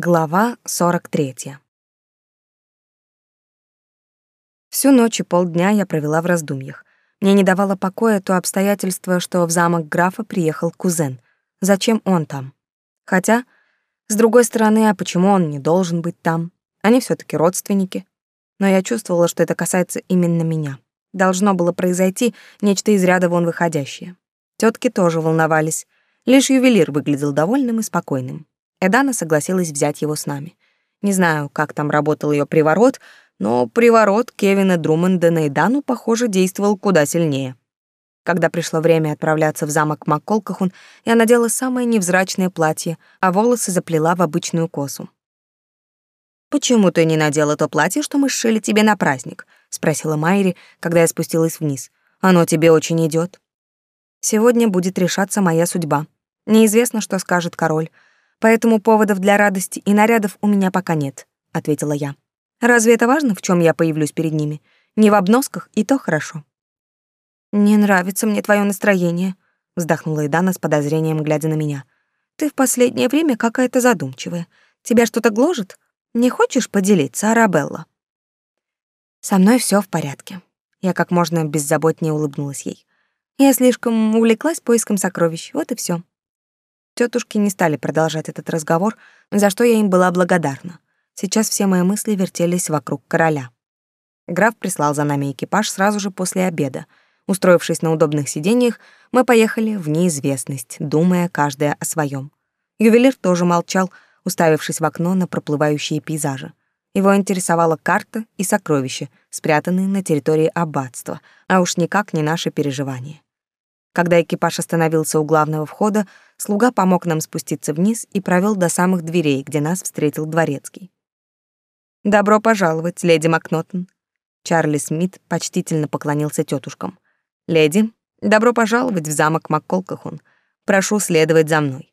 Глава 43. Всю ночь и полдня я провела в раздумьях. Мне не давало покоя то обстоятельство, что в замок графа приехал кузен. Зачем он там? Хотя, с другой стороны, а почему он не должен быть там? Они все таки родственники. Но я чувствовала, что это касается именно меня. Должно было произойти нечто из ряда вон выходящее. Тетки тоже волновались. Лишь ювелир выглядел довольным и спокойным. Эдана согласилась взять его с нами. Не знаю, как там работал ее приворот, но приворот Кевина Друмонда на Эдану, похоже, действовал куда сильнее. Когда пришло время отправляться в замок Макколкахун, я надела самое невзрачное платье, а волосы заплела в обычную косу. «Почему ты не надела то платье, что мы сшили тебе на праздник?» — спросила Майри, когда я спустилась вниз. «Оно тебе очень идет. «Сегодня будет решаться моя судьба. Неизвестно, что скажет король, Поэтому поводов для радости и нарядов у меня пока нет, ответила я. Разве это важно, в чем я появлюсь перед ними? Не в обносках, и то хорошо. Не нравится мне твое настроение, вздохнула Идана с подозрением, глядя на меня. Ты в последнее время какая-то задумчивая. Тебя что-то гложет? Не хочешь поделиться, Арабелла? Со мной все в порядке. Я как можно беззаботнее улыбнулась ей. Я слишком увлеклась поиском сокровищ, вот и все. Тетушки не стали продолжать этот разговор, за что я им была благодарна. Сейчас все мои мысли вертелись вокруг короля. Граф прислал за нами экипаж сразу же после обеда. Устроившись на удобных сиденьях, мы поехали в неизвестность, думая каждая о своем. Ювелир тоже молчал, уставившись в окно на проплывающие пейзажи. Его интересовала карта и сокровища, спрятанные на территории аббатства, а уж никак не наши переживания. Когда экипаж остановился у главного входа, слуга помог нам спуститься вниз и провел до самых дверей, где нас встретил дворецкий. «Добро пожаловать, леди Макнотон». Чарли Смит почтительно поклонился тетушкам. «Леди, добро пожаловать в замок Макколкахун. Прошу следовать за мной».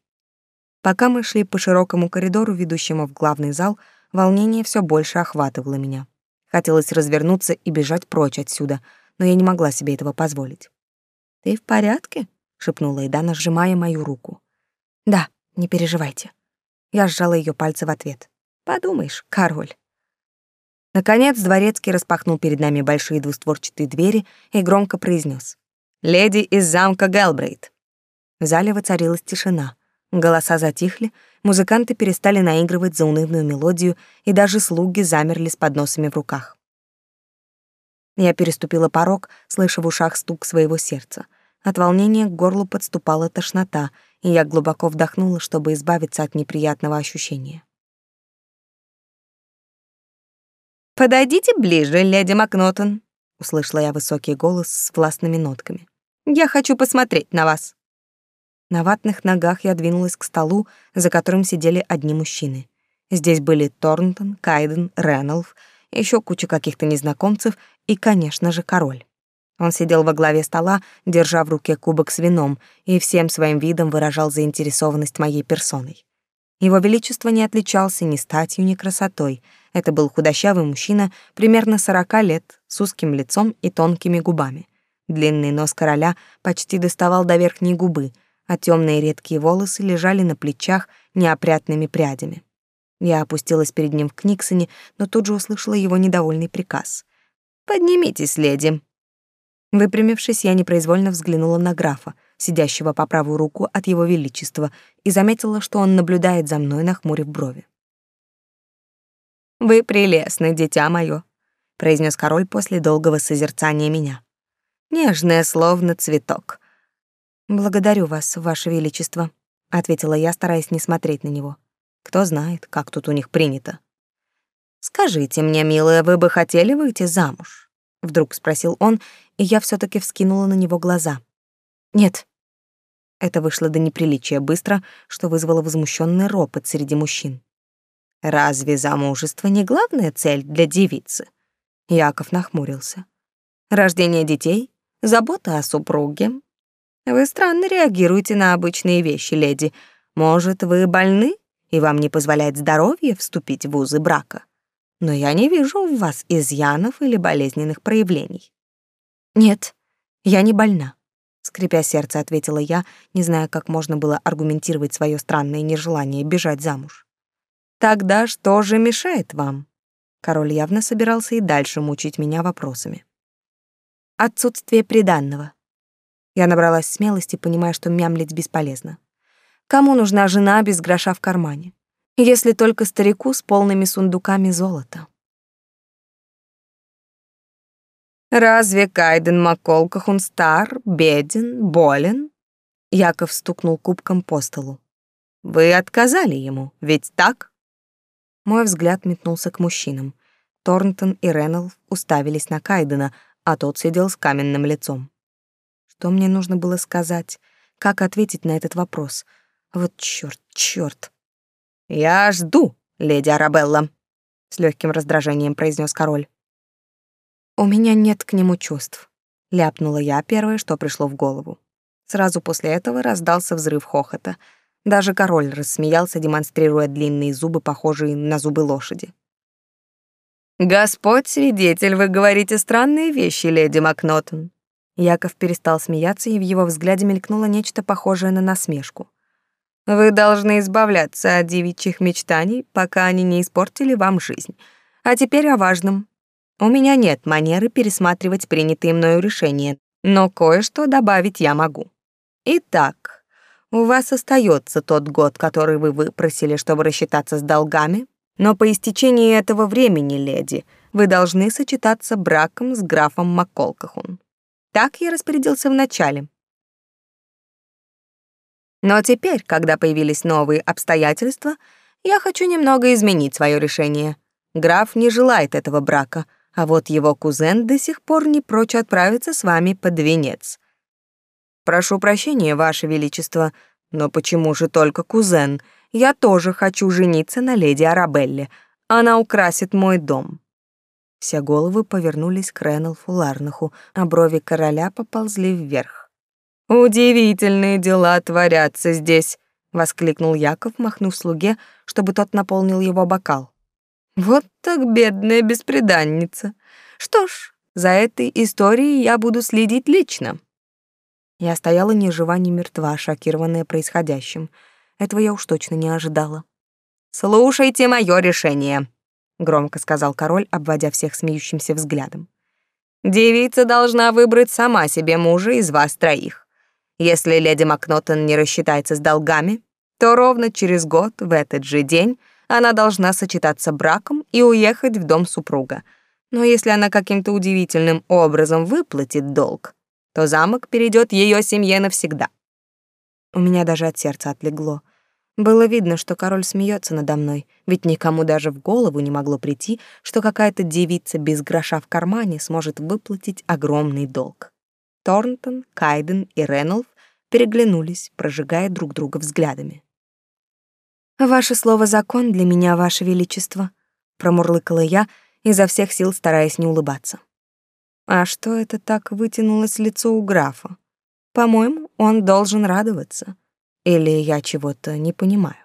Пока мы шли по широкому коридору, ведущему в главный зал, волнение все больше охватывало меня. Хотелось развернуться и бежать прочь отсюда, но я не могла себе этого позволить. «Ты в порядке?» — шепнула Эдана, сжимая мою руку. «Да, не переживайте». Я сжала ее пальцы в ответ. «Подумаешь, король». Наконец дворецкий распахнул перед нами большие двустворчатые двери и громко произнес: «Леди из замка Гелбрейт». В зале воцарилась тишина. Голоса затихли, музыканты перестали наигрывать заунывную мелодию, и даже слуги замерли с подносами в руках. Я переступила порог, слыша в ушах стук своего сердца. От волнения к горлу подступала тошнота, и я глубоко вдохнула, чтобы избавиться от неприятного ощущения. «Подойдите ближе, леди Макнотон», — услышала я высокий голос с властными нотками. «Я хочу посмотреть на вас». На ватных ногах я двинулась к столу, за которым сидели одни мужчины. Здесь были Торнтон, Кайден, Реннелф, еще куча каких-то незнакомцев и, конечно же, король. Он сидел во главе стола, держа в руке кубок с вином, и всем своим видом выражал заинтересованность моей персоной. Его величество не отличался ни статью, ни красотой. Это был худощавый мужчина, примерно сорока лет, с узким лицом и тонкими губами. Длинный нос короля почти доставал до верхней губы, а темные редкие волосы лежали на плечах неопрятными прядями. Я опустилась перед ним в Книксоне, но тут же услышала его недовольный приказ. «Поднимитесь, леди», Выпрямившись, я непроизвольно взглянула на графа, сидящего по правую руку от его величества, и заметила, что он наблюдает за мной, нахмурив брови. «Вы прелестны, дитя мое», — произнес король после долгого созерцания меня. «Нежное, словно цветок». «Благодарю вас, ваше величество», — ответила я, стараясь не смотреть на него. «Кто знает, как тут у них принято». «Скажите мне, милая, вы бы хотели выйти замуж?» Вдруг спросил он, и я все таки вскинула на него глаза. Нет. Это вышло до неприличия быстро, что вызвало возмущенный ропот среди мужчин. Разве замужество не главная цель для девицы? Яков нахмурился. Рождение детей, забота о супруге. Вы странно реагируете на обычные вещи, леди. Может, вы больны, и вам не позволяет здоровье вступить в узы брака? Но я не вижу у вас изъянов или болезненных проявлений. Нет, я не больна, скрипя сердце, ответила я, не зная, как можно было аргументировать свое странное нежелание бежать замуж. Тогда что же мешает вам? Король явно собирался и дальше мучить меня вопросами. Отсутствие приданного. Я набралась смелости, понимая, что мямлить бесполезно. Кому нужна жена без гроша в кармане? Если только старику с полными сундуками золота. Разве Кайден Маколкахун стар, беден, болен? Яков стукнул кубком по столу. Вы отказали ему, ведь так? Мой взгляд метнулся к мужчинам. Торнтон и Реннелл уставились на Кайдена, а тот сидел с каменным лицом. Что мне нужно было сказать? Как ответить на этот вопрос? Вот чёрт, чёрт. «Я жду, леди Арабелла», — с легким раздражением произнес король. «У меня нет к нему чувств», — ляпнула я первое, что пришло в голову. Сразу после этого раздался взрыв хохота. Даже король рассмеялся, демонстрируя длинные зубы, похожие на зубы лошади. «Господь свидетель, вы говорите странные вещи, леди Макнотон», Яков перестал смеяться, и в его взгляде мелькнуло нечто похожее на насмешку. Вы должны избавляться от девичьих мечтаний, пока они не испортили вам жизнь. А теперь о важном. У меня нет манеры пересматривать принятые мною решения, но кое-что добавить я могу. Итак, у вас остается тот год, который вы выпросили, чтобы рассчитаться с долгами, но по истечении этого времени, леди, вы должны сочетаться браком с графом Макколкахун. Так я распорядился вначале. Но теперь, когда появились новые обстоятельства, я хочу немного изменить свое решение. Граф не желает этого брака, а вот его кузен до сих пор не прочь отправиться с вами под венец. Прошу прощения, ваше величество, но почему же только кузен? Я тоже хочу жениться на леди Арабелле. Она украсит мой дом. Все головы повернулись к Реналфу Ларнаху, а брови короля поползли вверх. «Удивительные дела творятся здесь», — воскликнул Яков, махнув слуге, чтобы тот наполнил его бокал. «Вот так бедная бесприданница. Что ж, за этой историей я буду следить лично». Я стояла ни жива, ни мертва, шокированная происходящим. Этого я уж точно не ожидала. «Слушайте мое решение», громко сказал король, обводя всех смеющимся взглядом. Девица должна выбрать сама себе мужа из вас троих. Если леди Макнотон не рассчитается с долгами, то ровно через год в этот же день она должна сочетаться браком и уехать в дом супруга. Но если она каким-то удивительным образом выплатит долг, то замок перейдет ее семье навсегда. У меня даже от сердца отлегло. Было видно, что король смеется надо мной, ведь никому даже в голову не могло прийти, что какая-то девица без гроша в кармане сможет выплатить огромный долг. Торнтон, Кайден и Ренолф переглянулись, прожигая друг друга взглядами. «Ваше слово — закон для меня, Ваше Величество», — промурлыкала я, изо всех сил стараясь не улыбаться. А что это так вытянулось лицо у графа? По-моему, он должен радоваться. Или я чего-то не понимаю?